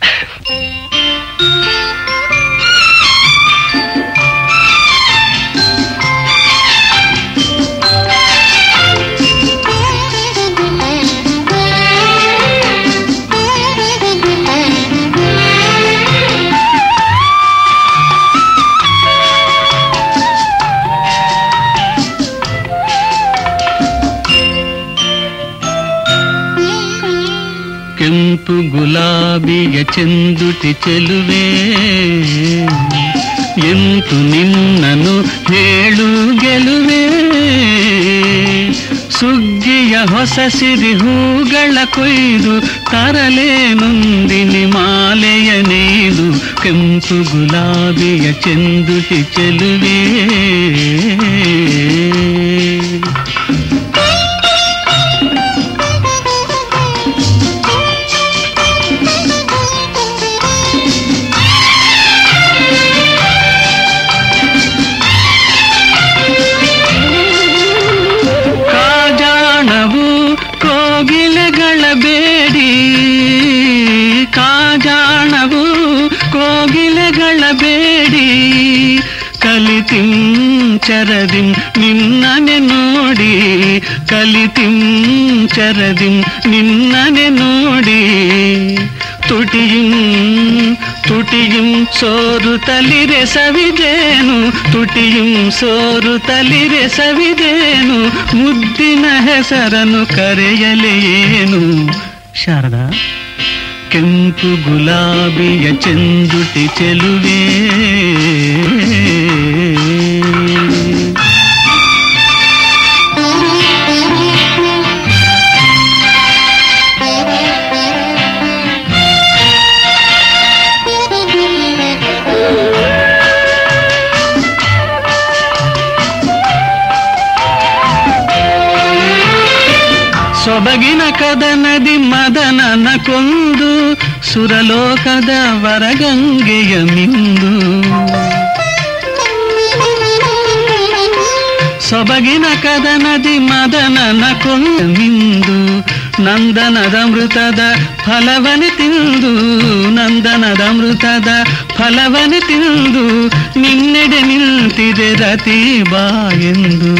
Thank you. ಕೆಂಪು ಗುಲಾಬಿಯ ಚೆಂದುಟಿ ಚೆಲುವೆ. ಎಂತು ನಿನ್ನನು ಹೇಳು ಗೆಲುವೆ. ಸುಗ್ಗಿಯ ಹೊಸ ಸಿರಿ ಹೂಗಳ ಕೊಯ್ದು ತರಲೆ ನೊಂದಿನಿ ಮಾಲೆಯ ನೇದು ಕೆಂಪು ಗುಲಾಬಿಯ ಚೆಂದುಟಿ ಚೆಲುವೆ. ಕೋಗಿಲೆಗಳ ಬೇಡಿ. ಕಲಿತಿಂ ಚರದಿಂ ನಿನ್ನನೆ ನೋಡಿ. ಕಲಿತಿಂ ಚರದಿಂ ನಿನ್ನನೆ ನೋಡಿ. ತುಟಿಯಿಂ ತುಟಿಯಿಂ ಸೋರು ತಲಿರೆ ಸವಿದೇನು. ತುಟಿಯಿಂ ಸೋರು ತಲಿರೆ ಸವಿದೇನು. ಮುದ್ದಿನ ಹೆಸರನ್ನು ಕರೆಯಲೇನು ಶಾರದಾ. ಕೆಂಪು ಗುಲಾಬಿಯ ಚೆಂದುಟಿ ಚೆಲುವೆ ಸೊಬಗಿನ ಕದನದಿ ಮದನನ ಕೊಂದು ಸುರಲೋಕದ ವರಗಂಗೆಯ ಮಿಂದು ಸೊಬಗಿನ ಕದನದಿ ಮದನನ ಕೊಂದು ಮಿಂದು ನಂದನದ ಮೃತದ ಫಲವನೆ ತಿಂದು. ನಂದನದ ಮೃತದ ಫಲವನೆ ತಿಂದು. ನಿನ್ನೆಡೆ ನಿಂತಿದೆ ರತಿ ಬಾ ಎಂದು.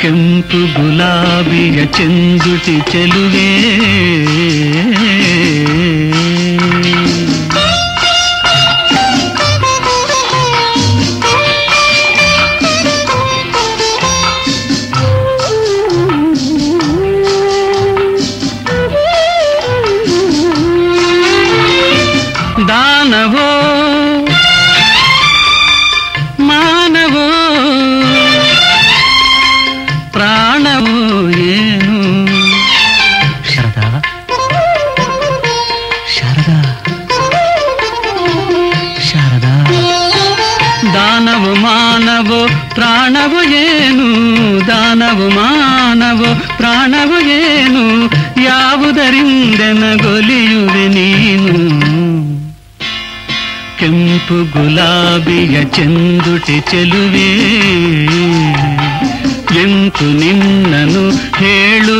ಕೆಂಪು ಗುಲಾಬಿಯ ಚೆಂದುಟಿ ಚೆಲುವೆ ಪ್ರಾಣವು ಏನು ದಾನವು ಮಾನವೋ ಪ್ರಾಣವು ಏನು ಯಾವುದರಿಂದೆನಗೊಲಿಯುವೆ ನೀನು ಕೆಂಪು ಗುಲಾಬಿಯ ಚೆಂದುಟಿ ಚೆಲುವೆ ಎಂತು ನಿನ್ನನು ಹೇಳು